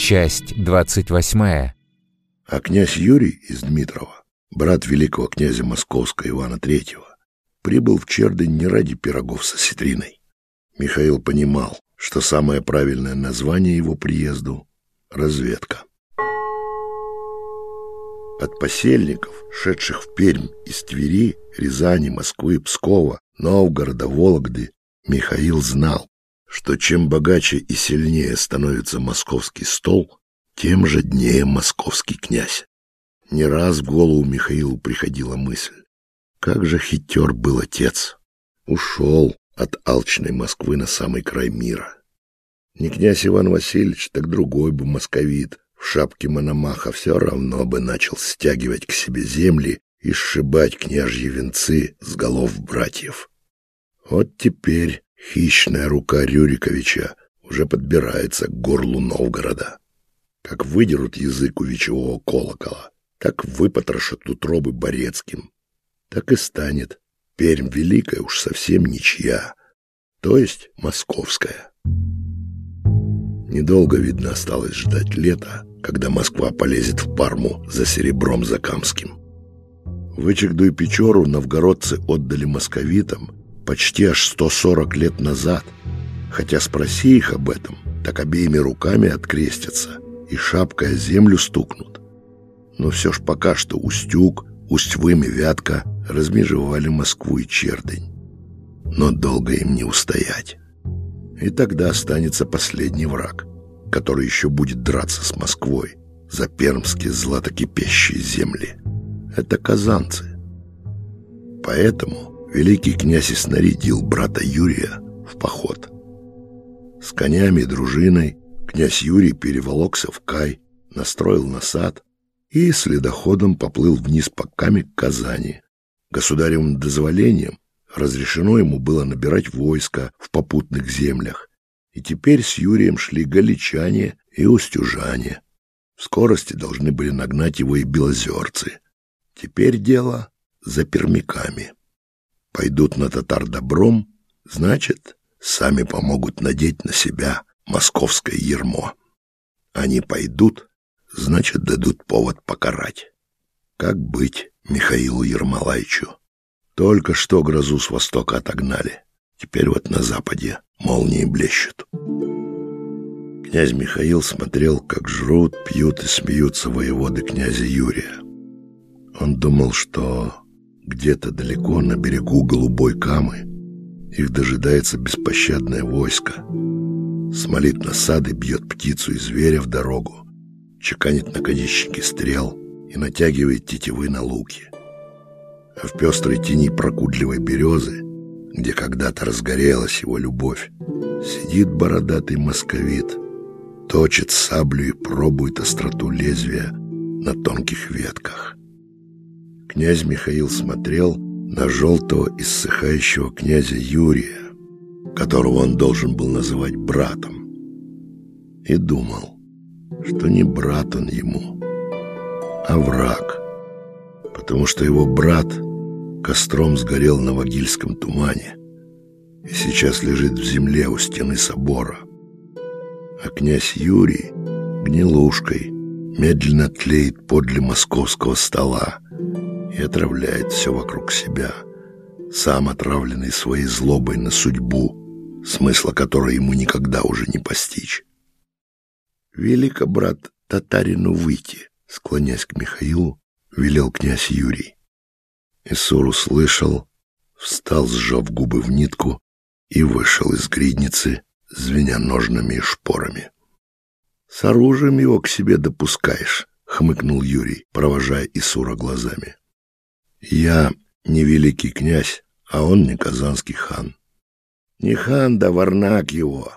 Часть 28. А князь Юрий из Дмитрова, брат великого князя Московского Ивана III, прибыл в Чердынь не ради пирогов со ситриной. Михаил понимал, что самое правильное название его приезду — разведка. От посельников, шедших в Пермь из Твери, Рязани, Москвы, Пскова, Новгорода, Вологды, Михаил знал, что чем богаче и сильнее становится московский стол, тем жаднее московский князь. Не раз в голову Михаилу приходила мысль, как же хитер был отец. Ушел от алчной Москвы на самый край мира. Не князь Иван Васильевич, так другой бы московит в шапке Мономаха все равно бы начал стягивать к себе земли и сшибать княжьи венцы с голов братьев. Вот теперь Хищная рука Рюриковича уже подбирается к горлу Новгорода. Как выдерут язык у вечевого колокола, так выпотрошат утробы Борецким. Так и станет Пермь Великая уж совсем ничья, то есть московская. Недолго, видно, осталось ждать лета, когда Москва полезет в Парму за серебром Закамским. Вычегду и Печору новгородцы отдали московитам почти аж 140 лет назад. Хотя спроси их об этом, так обеими руками открестятся и шапкой о землю стукнут. Но все ж пока что Устюг, Усть-Вым и Вятка размежевали Москву и Чердынь. Но долго им не устоять. И тогда останется последний враг, который еще будет драться с Москвой за пермские златокипящие земли. Это казанцы. Поэтому великий князь и снарядил брата Юрия в поход. С конями и дружиной князь Юрий переволокся в Кай, настроил насад и следоходом поплыл вниз по Каме к Казани. Государевым дозволением разрешено ему было набирать войско в попутных землях, и теперь с Юрием шли галичане и устюжане. В скорости должны были нагнать его и белозерцы. Теперь дело за пермяками пойдут на татар добром, значит, сами помогут надеть на себя московское ермо. Они пойдут, значит, дадут повод покарать. Как быть Михаилу Ермолаевичу? Только что грозу с востока отогнали. Теперь вот на западе молнии блещут. Князь Михаил смотрел, как жрут, пьют и смеются воеводы князя Юрия. Он думал, что где-то далеко на берегу голубой камы их дожидается беспощадное войско. Смолит насады, бьет птицу и зверя в дорогу, чеканит наконечники стрел и натягивает тетивы на луки. А в пестрой тени прокудливой березы, где когда-то разгорелась его любовь, сидит бородатый московит, точит саблю и пробует остроту лезвия на тонких ветках. Князь Михаил смотрел на желтого иссыхающего князя Юрия, которого он должен был называть братом, и думал, что не брат он ему, а враг, потому что его брат костром сгорел на Вагильском тумане и сейчас лежит в земле у стены собора, а князь Юрий гнилушкой медленно тлеет подле московского стола, и отравляет все вокруг себя, сам отравленный своей злобой на судьбу, смысла которой ему никогда уже не постичь. «Велико, брат, татарину выйти», — склонясь к Михаилу, велел князь Юрий. Исур услышал, встал, сжав губы в нитку, и вышел из гридницы, звеня ножными и шпорами. «С оружием его к себе допускаешь», — хмыкнул Юрий, провожая Исура глазами. Я не великий князь, а он не казанский хан. Не хан, да варнак его.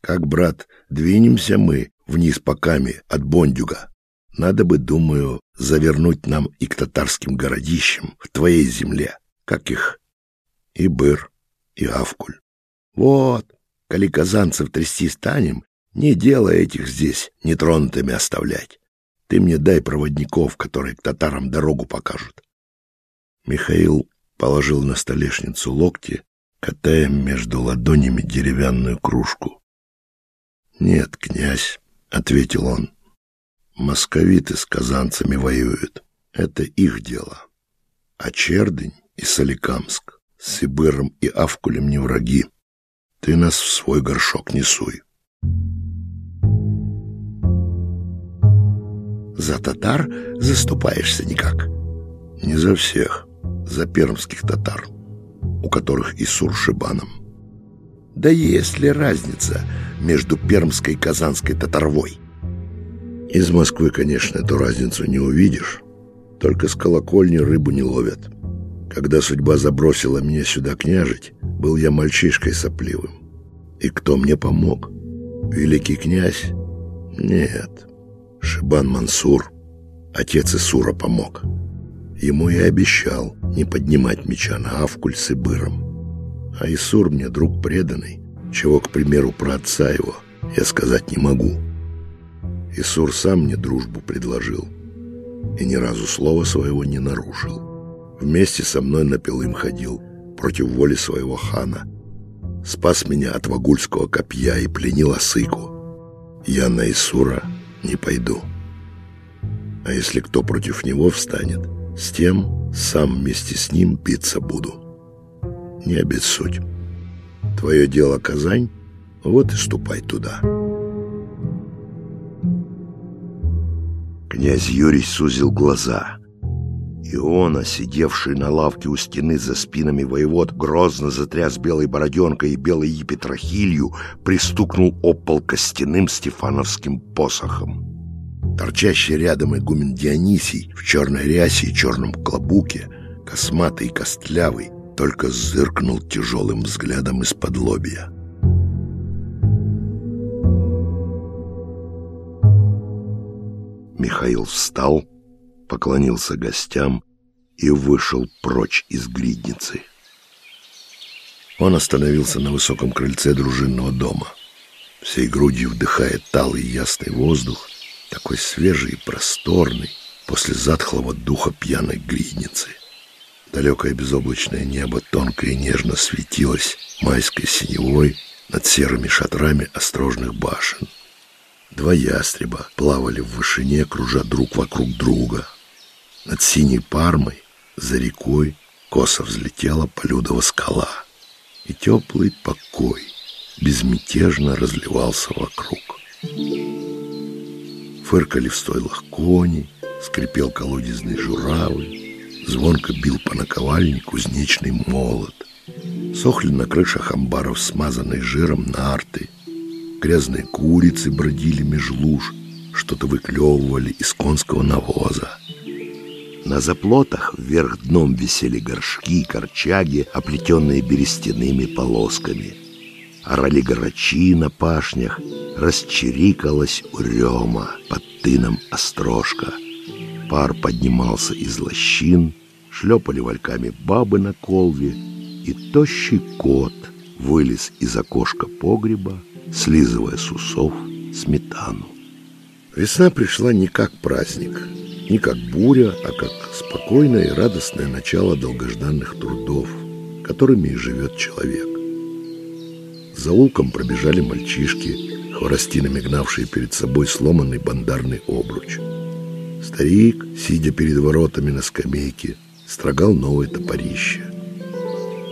Как, брат, двинемся мы вниз по каме от Бондюга. Надо бы, думаю, завернуть нам и к татарским городищам в твоей земле. Как их? И Быр, и Авкуль. Вот, коли казанцев трясти станем, не дело этих здесь нетронутыми оставлять. Ты мне дай проводников, которые к татарам дорогу покажут. Михаил положил на столешницу локти, катая между ладонями деревянную кружку. «Нет, князь, — ответил он. «Московиты с казанцами воюют. Это их дело. А Чердынь и Соликамск с Сибыром и Авкулем не враги. Ты нас в свой горшок не суй». За татар заступаешься никак? Не за всех, за пермских татар, у которых и Суршибаном. Да есть ли разница между пермской и казанской татарвой? Из Москвы, конечно, эту разницу не увидишь. Только с колокольни рыбу не ловят. Когда судьба забросила меня сюда княжить, был я мальчишкой сопливым. И кто мне помог? Великий князь? Нет. Шибан Мансур, отец Исура, помог. Ему я обещал не поднимать меча на Авкуль с Ибыром. А Исур мне друг преданный, чего, к примеру, про отца его я сказать не могу. Исур сам мне дружбу предложил и ни разу слова своего не нарушил. Вместе со мной на им ходил против воли своего хана. Спас меня от вагульского копья и пленил Асыку. Я на Исура не пойду. А если кто против него встанет, с тем сам вместе с ним биться буду. Не обессудь. Твое дело Казань, вот и ступай туда». Князь Юрий сузил глаза. Иона, сидевший на лавке у стены за спинами воевод, грозно затряс белой бороденкой и белой епитрахилью, пристукнул об пол костяным стефановским посохом. Торчащий рядом игумен Дионисий в черной рясе и черном клобуке, косматый и костлявый, только зыркнул тяжелым взглядом из-под лобья. Михаил встал, поклонился гостям и вышел прочь из гридницы. Он остановился на высоком крыльце дружинного дома. Всей грудью вдыхая талый ясный воздух, такой свежий и просторный, после затхлого духа пьяной гридницы. Далекое безоблачное небо тонко и нежно светилось майской синевой над серыми шатрами острожных башен. Два ястреба плавали в вышине, кружа друг вокруг друга. Над синей пармой, за рекой, косо взлетела полюдова скала. И теплый покой безмятежно разливался вокруг. Фыркали в стойлах кони, скрипел колодезный журавль, звонко бил по наковальне кузнечный молот. Сохли на крышах амбаров смазанной жиром нарты, Грязные курицы бродили меж луж, что-то выклевывали из конского навоза. На заплотах вверх дном висели горшки, корчаги, оплетенные берестяными полосками. Орали грачи на пашнях, расчерикалась урема под тыном острожка. Пар поднимался из лощин, шлепали вальками бабы на колве, и тощий кот вылез из окошка погреба, слизывая с усов сметану. Весна пришла не как праздник, не как буря, а как спокойное и радостное начало долгожданных трудов, которыми и живет человек. За улком пробежали мальчишки, хворостинами гнавшие перед собой сломанный бандарный обруч. Старик, сидя перед воротами на скамейке, строгал новое топорище.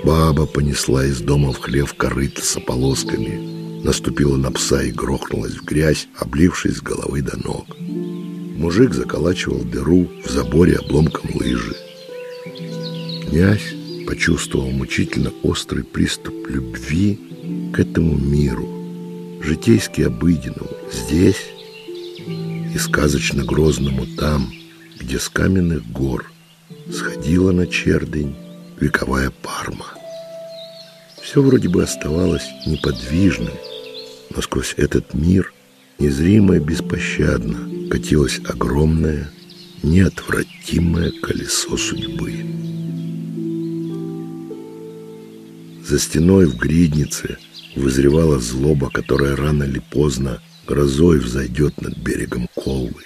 Баба понесла из дома в хлев корыто с ополосками – наступила на пса и грохнулась в грязь, облившись с головы до ног. Мужик заколачивал дыру в заборе обломком лыжи. Князь почувствовал мучительно острый приступ любви к этому миру, житейски обыденному здесь и сказочно грозному там, где с каменных гор сходила на чердень вековая парма. Все вроде бы оставалось неподвижным, но сквозь этот мир незримо и беспощадно катилось огромное, неотвратимое колесо судьбы. За стеной в гриднице вызревала злоба, которая рано или поздно грозой взойдет над берегом Колвы.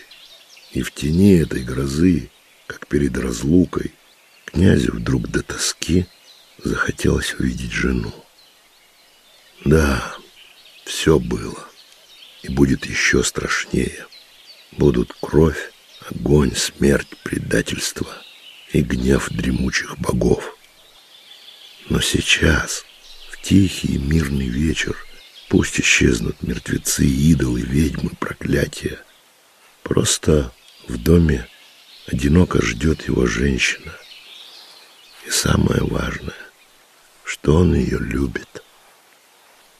И в тени этой грозы, как перед разлукой, князю вдруг до тоски захотелось увидеть жену. Да, все было. И будет еще страшнее. Будут кровь, огонь, смерть, предательство и гнев дремучих богов. Но сейчас, тихий мирный вечер, пусть исчезнут мертвецы, идолы, ведьмы, проклятия. Просто в доме одиноко ждет его женщина. И самое важное, что он ее любит.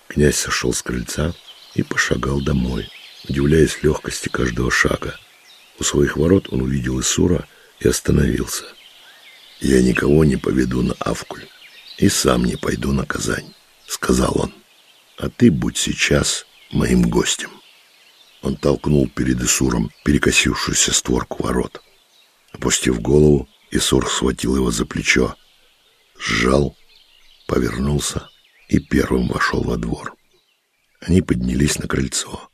Князь сошел с крыльца и пошагал домой, удивляясь легкости каждого шага. У своих ворот он увидел Исура и остановился. «Я никого не поведу на Авкуль и сам не пойду на Казань», — сказал он. «А ты будь сейчас моим гостем». Он толкнул перед Исуром перекосившуюся створку ворот. Опустив голову, Исур схватил его за плечо, сжал, повернулся и первым вошел во двор. Они поднялись на крыльцо.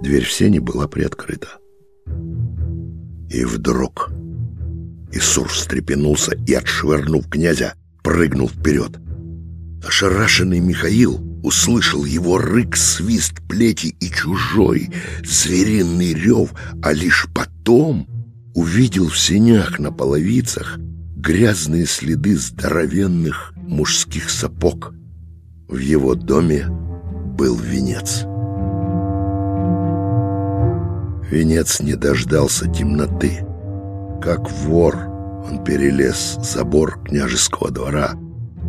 Дверь в сене была приоткрыта. И вдруг Исур встрепенулся и, отшвырнув князя, прыгнул вперед. Ошарашенный Михаил услышал его рык, свист плети и чужой звериный рев, а лишь потом увидел в сенях на половицах грязные следы здоровенных мужских сапог. В его доме был венец. Венец не дождался темноты. Как вор он перелез забор княжеского двора,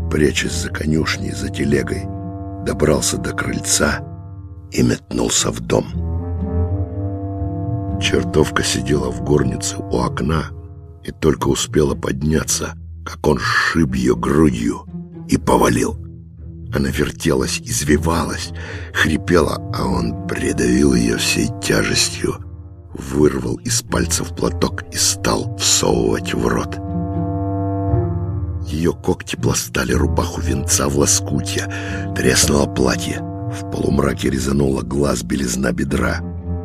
прячась за конюшней, за телегой, добрался до крыльца и метнулся в дом. Чертовка сидела в горнице у окна и только успела подняться, как он сшиб ее грудью и повалил. Она вертелась, извивалась, хрипела, а он придавил ее всей тяжестью, вырвал из пальцев платок и стал всовывать в рот. Ее когти пластали рубаху венца в лоскутья, треснуло платье. В полумраке резануло глаз белизна бедра.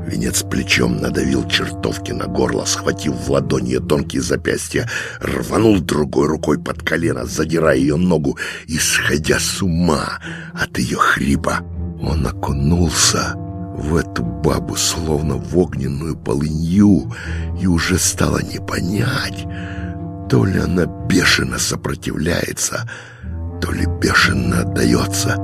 Венец плечом надавил чертовки на горло, схватив в ладони тонкие запястья, рванул другой рукой под колено, задирая ее ногу и сходя с ума от ее хрипа. Он окунулся в эту бабу, словно в огненную полынью, и уже стало не понять, то ли она бешено сопротивляется, то ли бешено отдается.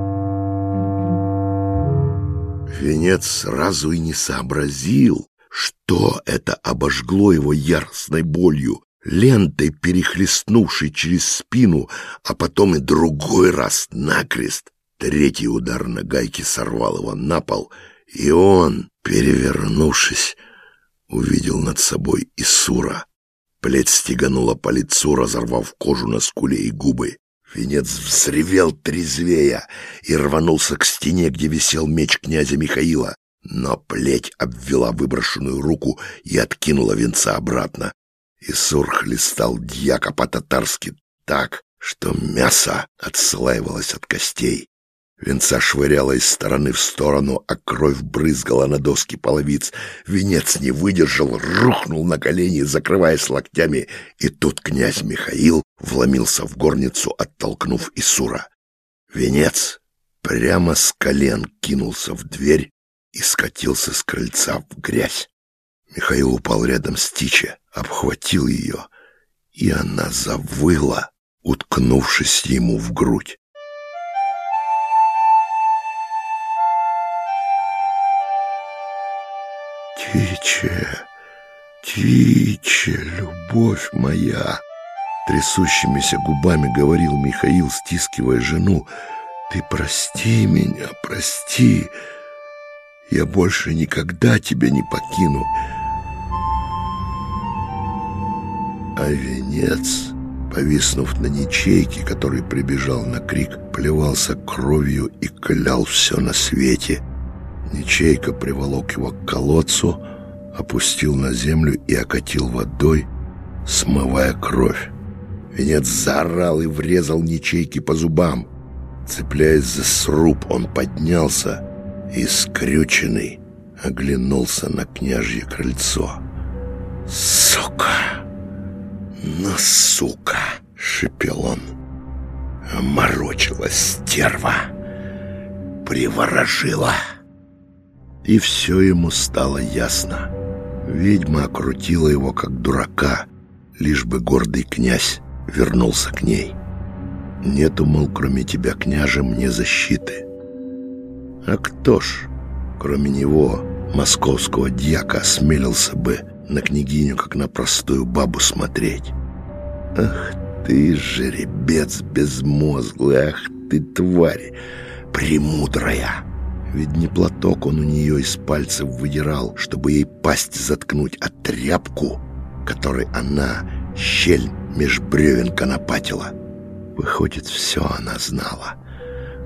Венец сразу и не сообразил, что это обожгло его яростной болью, лентой перехлестнувшей через спину, а потом и другой раз накрест. Третий удар на гайке сорвал его на пол, и он, перевернувшись, увидел над собой Исура. Плеть стеганула по лицу, разорвав кожу на скуле и губы. Венец взревел трезвея и рванулся к стене, где висел меч князя Михаила. Но плеть обвела выброшенную руку и откинула венца обратно. Исур хлестал дьяка по-татарски так, что мясо отслаивалось от костей. Венца швыряла из стороны в сторону, а кровь брызгала на доски половиц. Венец не выдержал, рухнул на колени, закрываясь локтями, и тут князь Михаил вломился в горницу, оттолкнув Исура. Венец прямо с колен кинулся в дверь и скатился с крыльца в грязь. Михаил упал рядом с Тиче, обхватил ее, и она завыла, уткнувшись ему в грудь. Тиче, Тиче, любовь моя!» Трясущимися губами говорил Михаил, стискивая жену. «Ты прости меня, прости! Я больше никогда тебя не покину!» А венец, повиснув на ничейке, который прибежал на крик, плевался кровью и клял все на свете — Ничейка приволок его к колодцу, опустил на землю и окатил водой, смывая кровь. Венец заорал и врезал Ничейке по зубам. Цепляясь за сруб, он поднялся и, скрюченный, оглянулся на княжье крыльцо. «Сука! Ну, сука!» — шипел он. «Морочилась стерва!» приворожила. И все ему стало ясно. Ведьма окрутила его, как дурака, лишь бы гордый князь вернулся к ней. Нету, мол, кроме тебя, княже, мне защиты. А кто ж, кроме него, московского дьяка, осмелился бы на княгиню, как на простую бабу смотреть? Ах ты, жеребец безмозглый, ах ты, тварь премудрая! Ведь не платок он у нее из пальцев выдирал, чтобы ей пасть заткнуть, а тряпку, которой она щель меж бревен конопатила. Выходит, все она знала.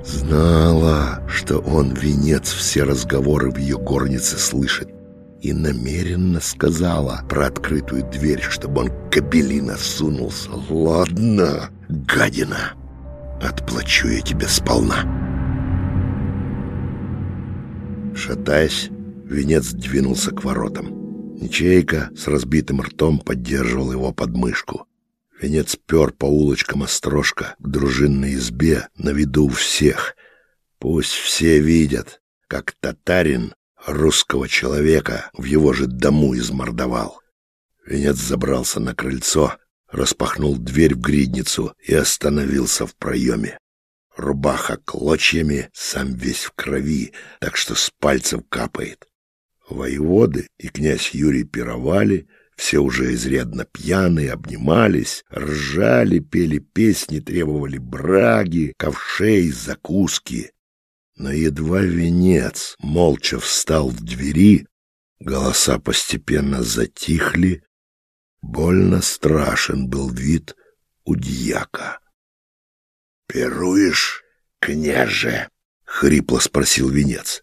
Знала, что он венец все разговоры в ее горнице слышит. И намеренно сказала про открытую дверь, чтобы он кабелина сунулся. Ладно, гадина, отплачу я тебе сполна. Шатаясь, венец двинулся к воротам. Ничейка с разбитым ртом поддерживал его подмышку. Венец пер по улочкам острожка к дружинной избе на виду всех. Пусть все видят, как татарин русского человека в его же дому измордовал. Венец забрался на крыльцо, распахнул дверь в гридницу и остановился в проеме. Рубаха клочьями, сам весь в крови, так что с пальцев капает. Воеводы и князь Юрий пировали, все уже изрядно пьяные, обнимались, ржали, пели песни, требовали браги, ковшей, закуски. Но едва венец молча встал в двери, голоса постепенно затихли, больно страшен был вид у дьяка. «Пируешь, княже?» — хрипло спросил венец.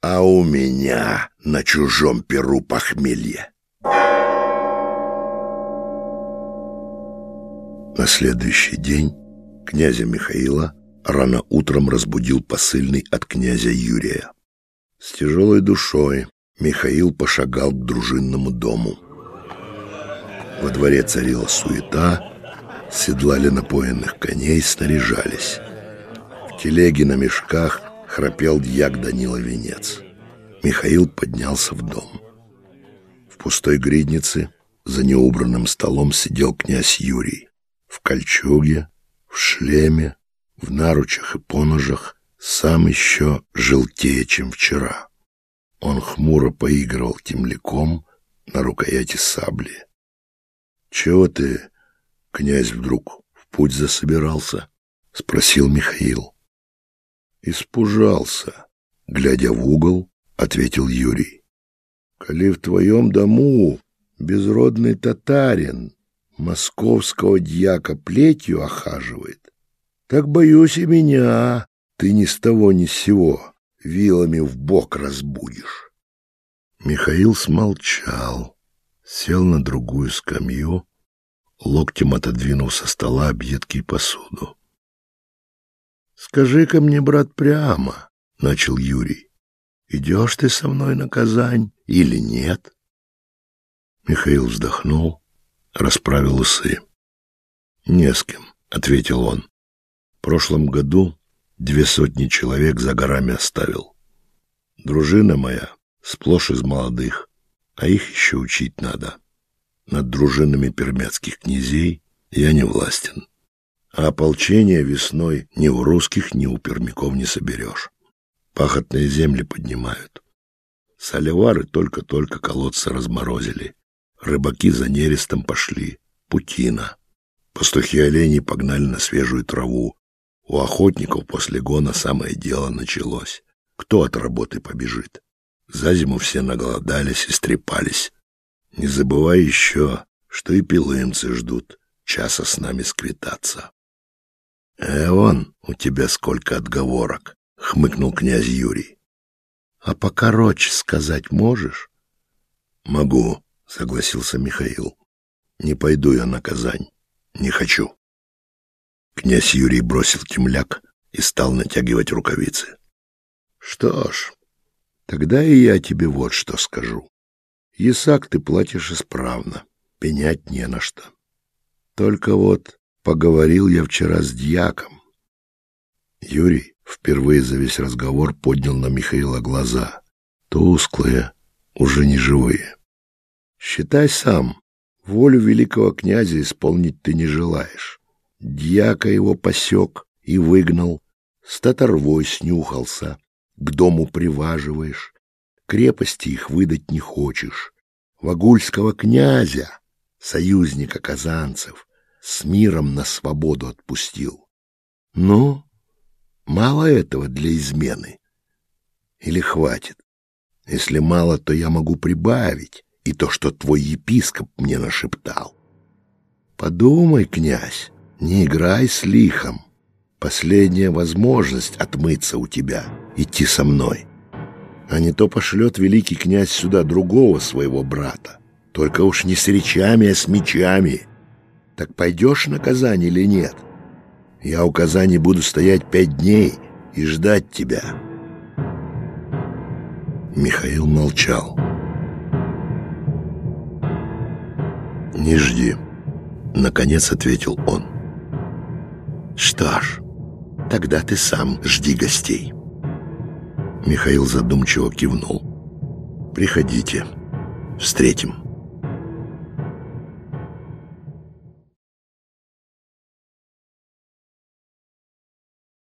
«А у меня на чужом перу похмелье». На следующий день князя Михаила рано утром разбудил посыльный от князя Юрия. С тяжелой душой Михаил пошагал к дружинному дому. Во дворе царила суета, седлали напоенных коней, снаряжались. В телеге на мешках храпел дьяк Данила Венец. Михаил поднялся в дом. В пустой гриднице за неубранным столом сидел князь Юрий. В кольчуге, в шлеме, в наручах и поножах, сам еще желтее, чем вчера. Он хмуро поигрывал темляком на рукояти сабли. — Чего ты Князь вдруг в путь засобирался, — спросил Михаил. Испужался, глядя в угол, ответил Юрий. Коли в твоем дому безродный татарин московского дьяка плетью охаживает, так боюсь и меня ты ни с того ни с сего вилами в бок разбудишь. Михаил смолчал, сел на другую скамью, локтем отодвинул со стола объедки и посуду. «Скажи-ка мне, брат, прямо», — начал Юрий, — «идешь ты со мной на Казань или нет?» Михаил вздохнул, расправил усы. «Не с кем», — ответил он. «В прошлом году две сотни человек за горами оставил. Дружина моя сплошь из молодых, а их еще учить надо над дружинами пермяцких князей я не властен. А ополчение весной ни у русских, ни у пермяков не соберешь. Пахотные земли поднимают. Соливары только-только колодцы разморозили. Рыбаки за нерестом пошли. Путина. Пастухи оленей погнали на свежую траву. У охотников после гона самое дело началось. Кто от работы побежит? За зиму все наголодались и стрепались. Не забывай еще, что и пилымцы ждут часа с нами сквитаться. — Э, вон, у тебя сколько отговорок, — хмыкнул князь Юрий. — А покороче сказать можешь? — Могу, — согласился Михаил. — Не пойду я на Казань. Не хочу. Князь Юрий бросил темляк и стал натягивать рукавицы. — Что ж, тогда и я тебе вот что скажу. Ясак ты платишь исправно, пенять не на что. Только вот поговорил я вчера с дьяком. Юрий впервые за весь разговор поднял на Михаила глаза. Тусклые, уже не живые. Считай сам, волю великого князя исполнить ты не желаешь. Дьяка его посек и выгнал, с татарвой снюхался, к дому приваживаешь, крепости их выдать не хочешь. Вагульского князя, союзника казанцев, с миром на свободу отпустил. Ну, мало этого для измены? Или хватит? Если мало, то я могу прибавить и то, что твой епископ мне нашептал. Подумай, князь, не играй с лихом. Последняя возможность отмыться у тебя, идти со мной. А не то пошлет великий князь сюда другого своего брата. Только уж не с речами, а с мечами. Так пойдешь на Казань или нет? Я у Казани буду стоять пять дней и ждать тебя». Михаил молчал. «Не жди», — наконец ответил он. «Что ж, тогда ты сам жди гостей». Михаил задумчиво кивнул. «Приходите, встретим».